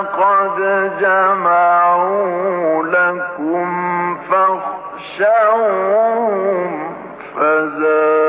لقد جمعوا لكم فاخشوهم فزادوا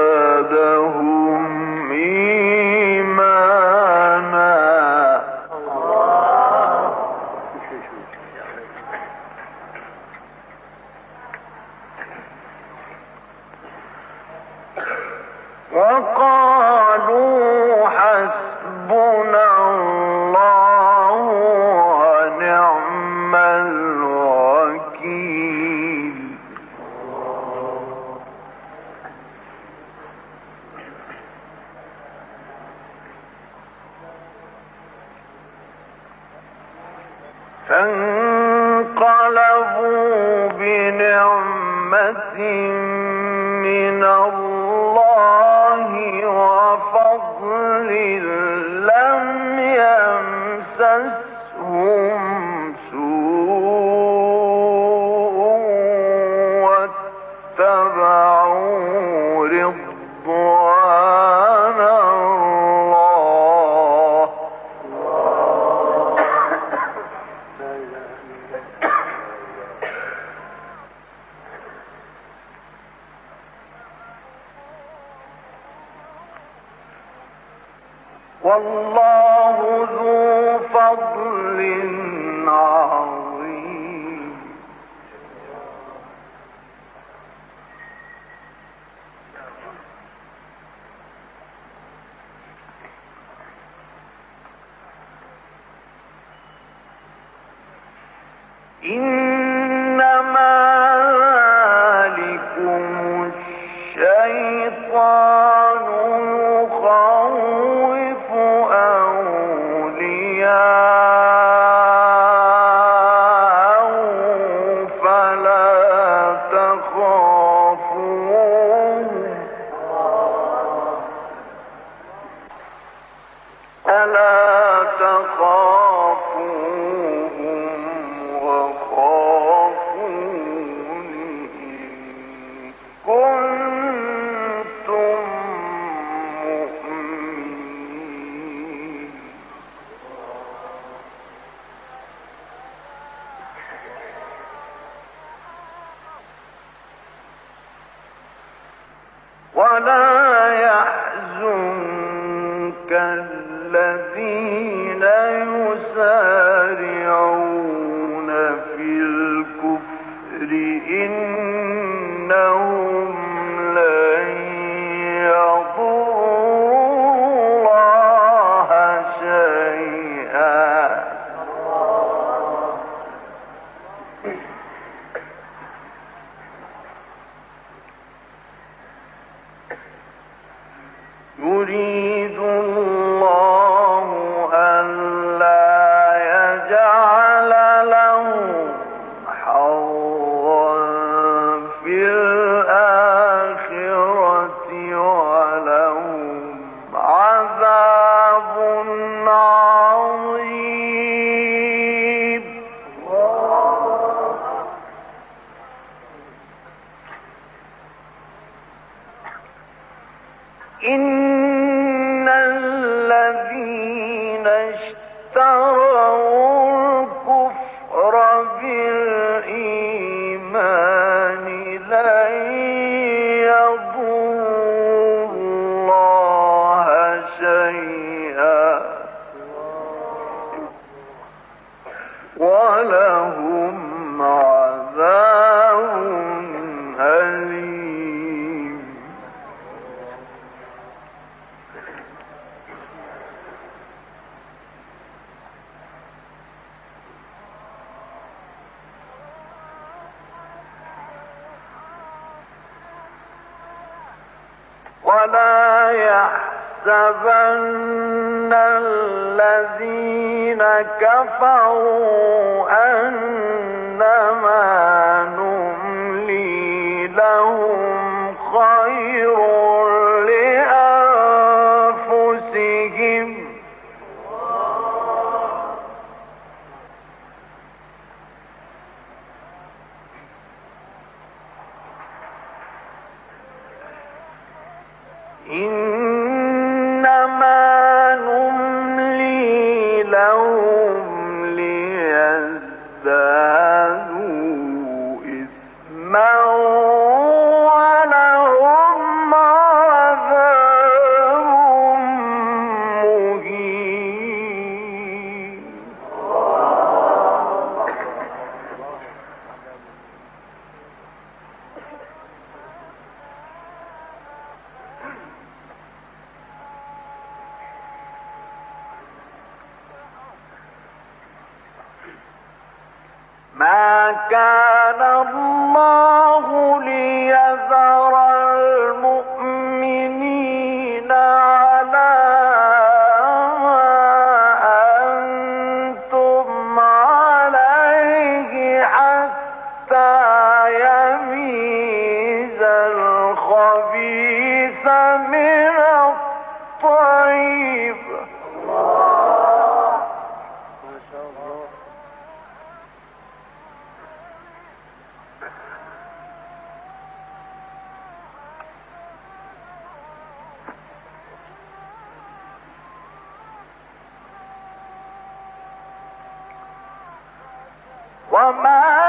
والله ala ولا كفروا حتى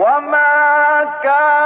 وما كان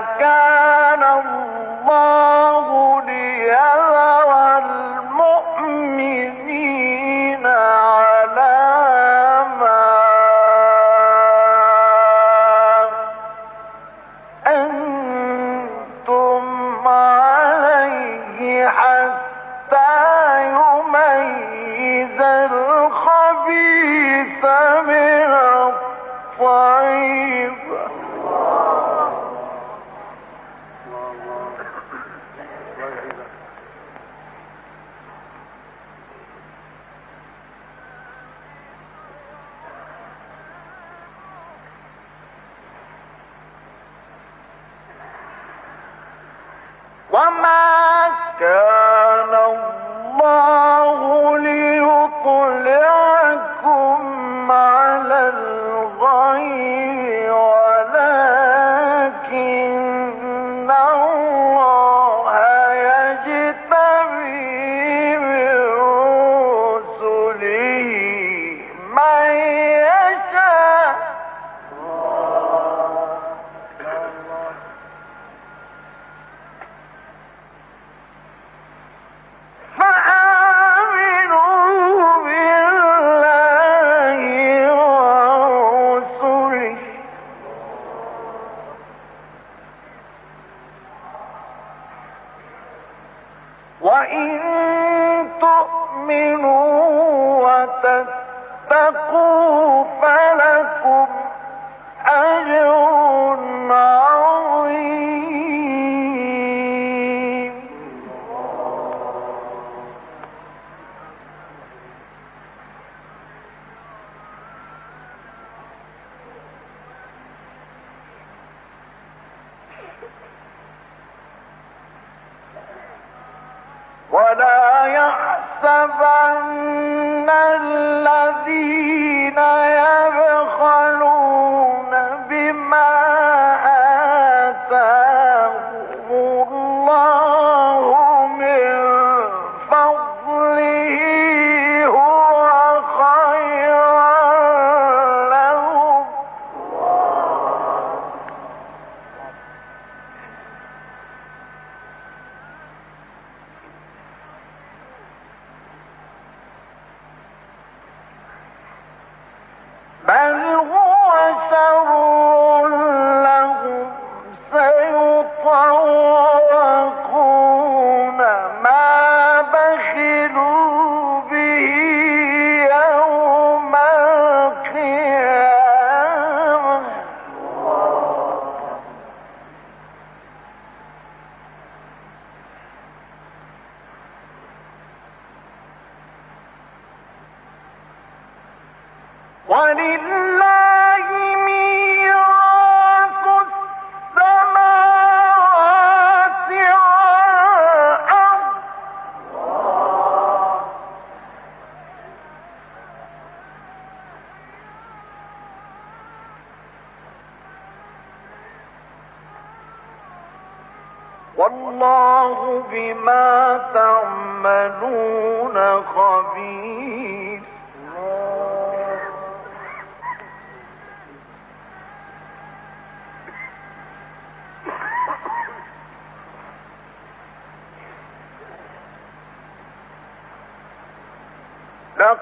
كان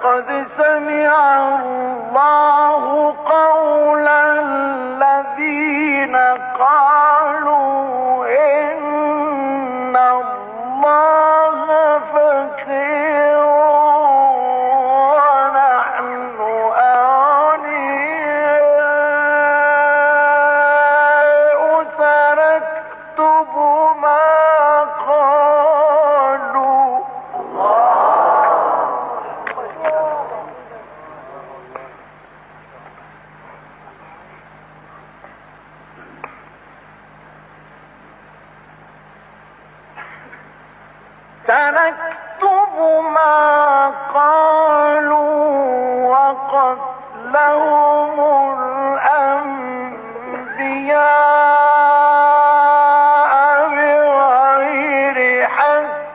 قد Father,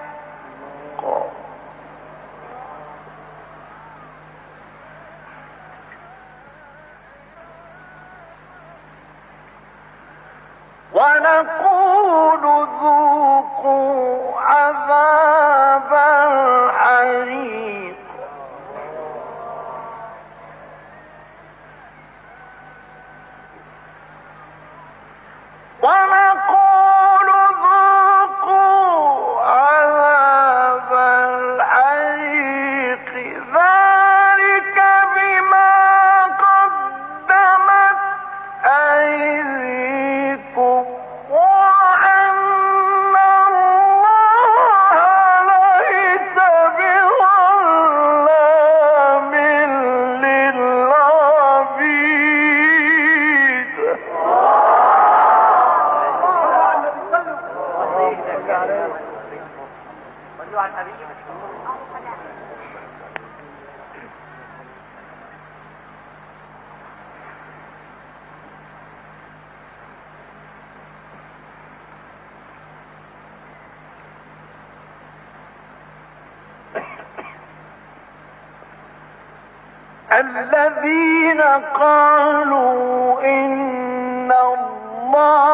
الذين قالوا إن الله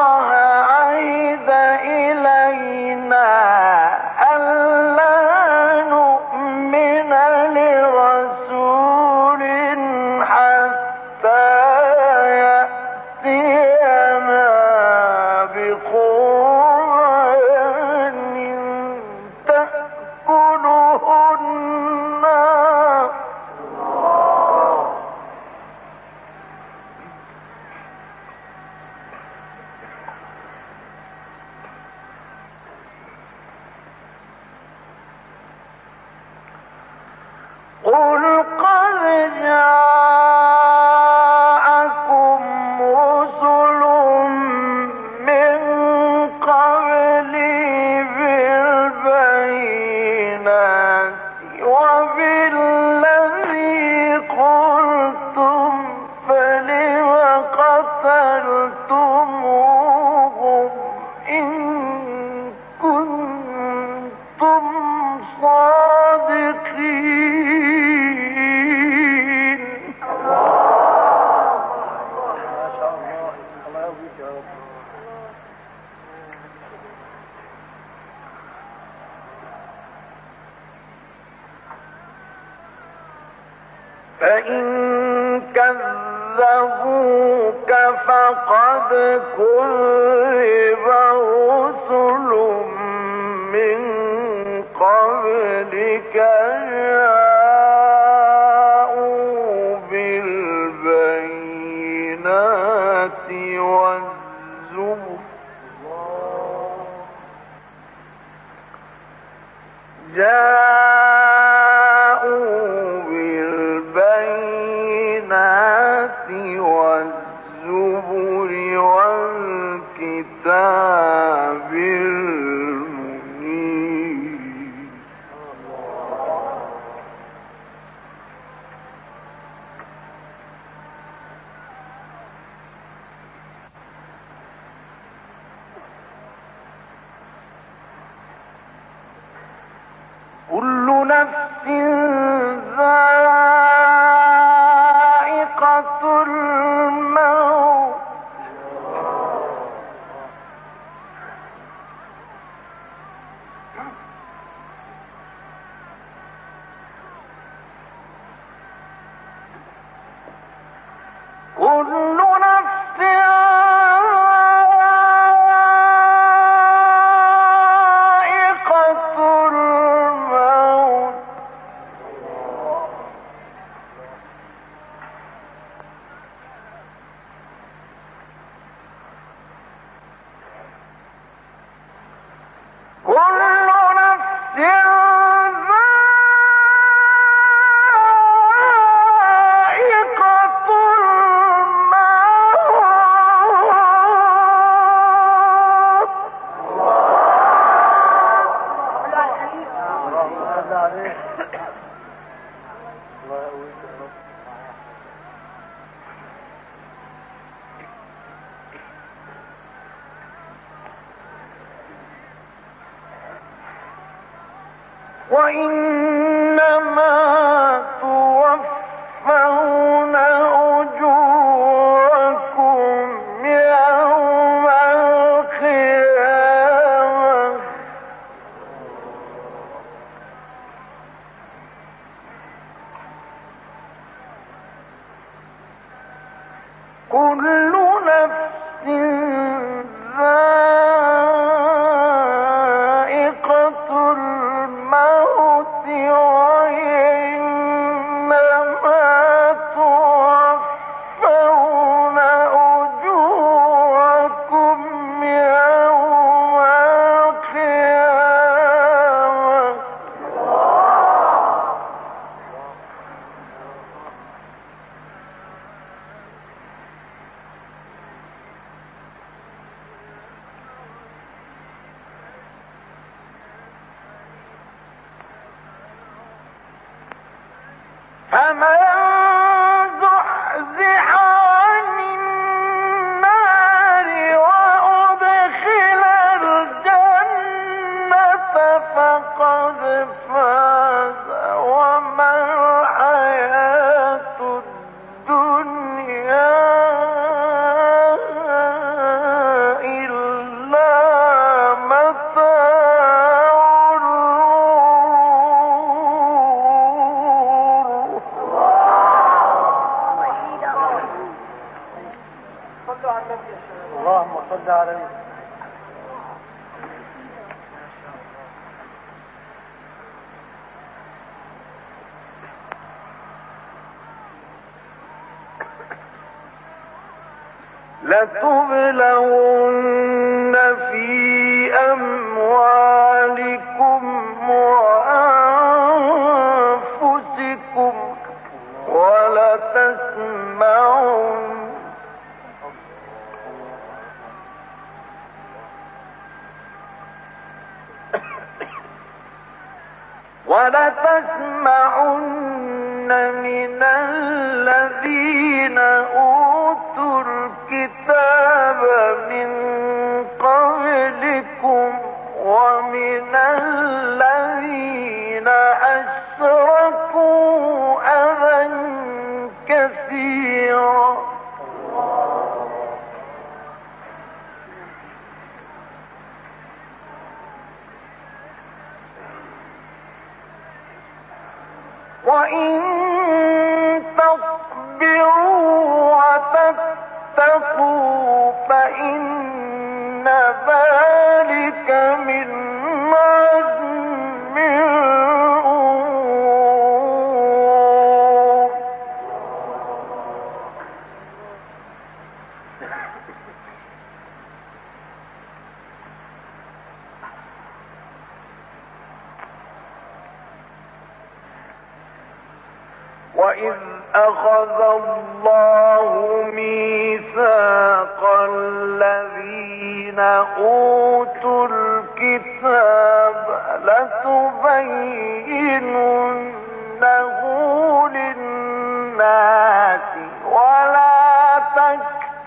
وإنما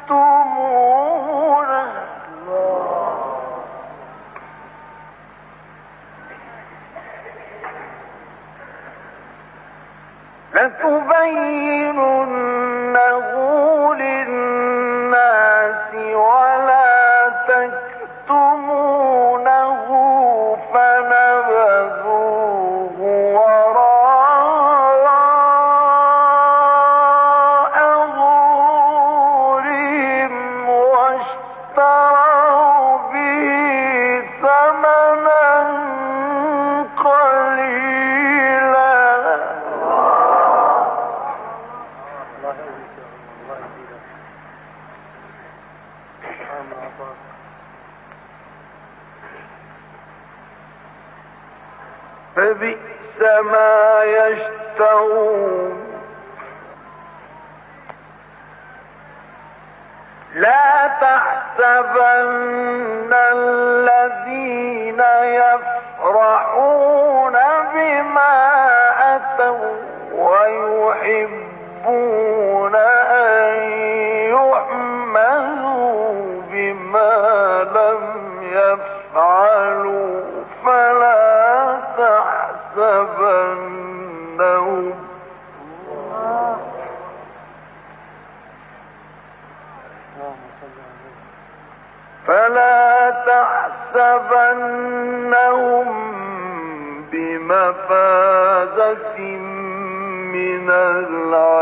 tú. من العذاب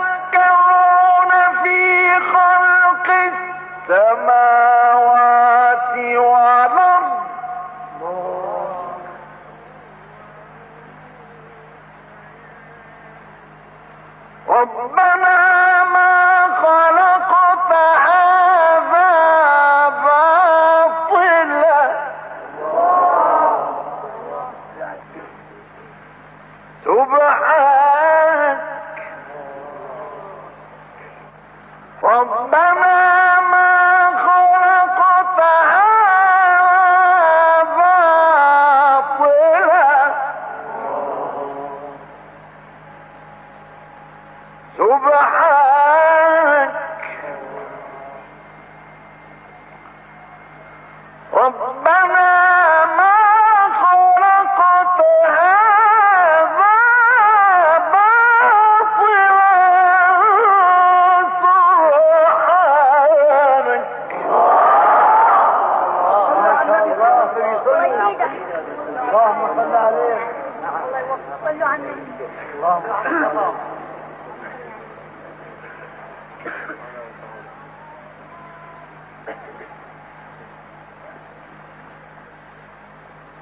ويتفكرون في خلق السماوات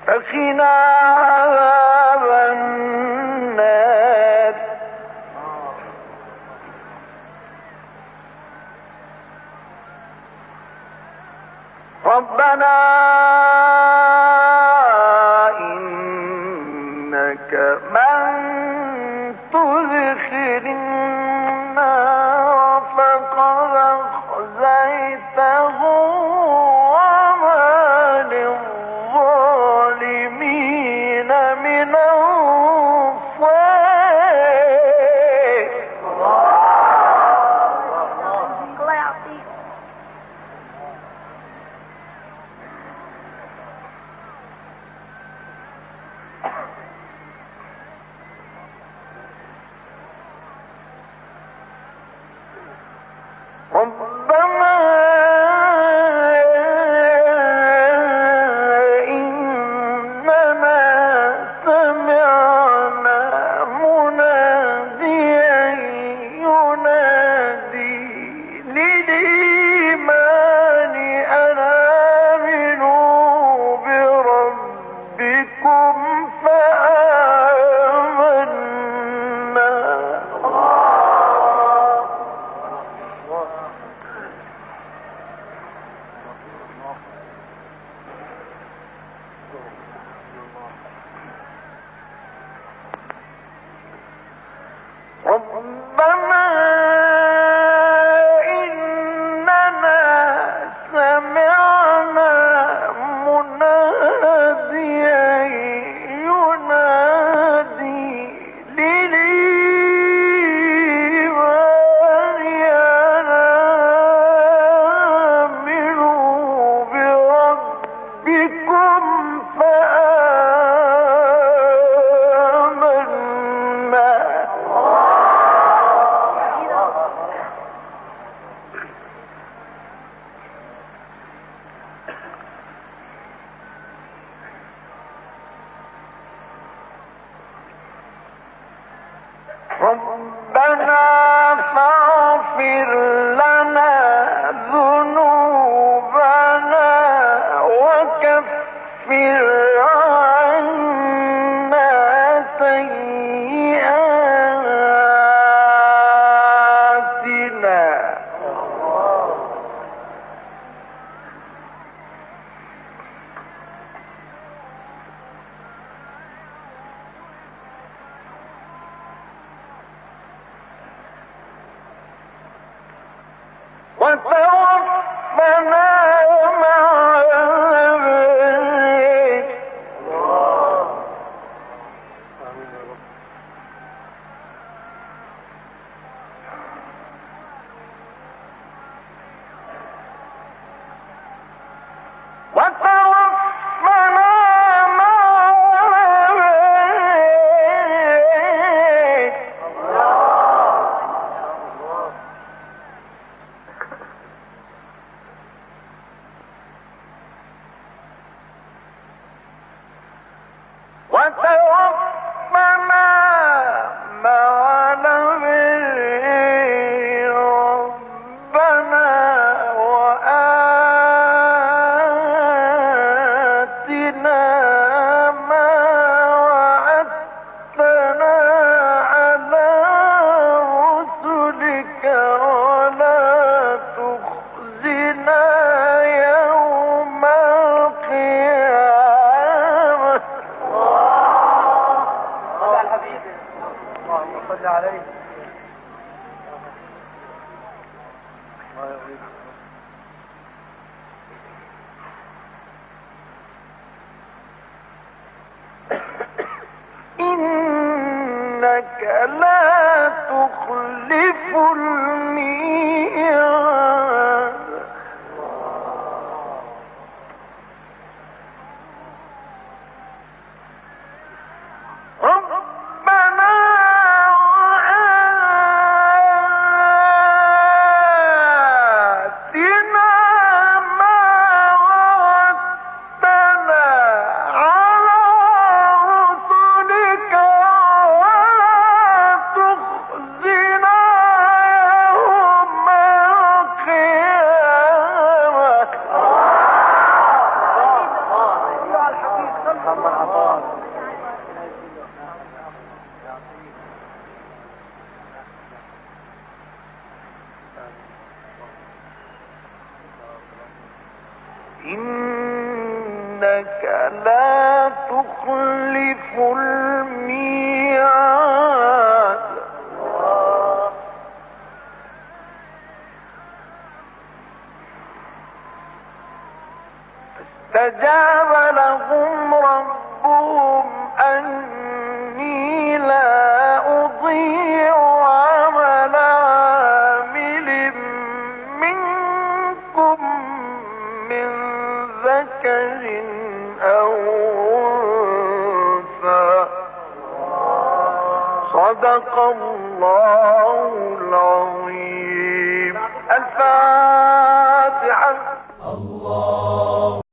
فخنا عذاب النار ربنا ربنا فاغفر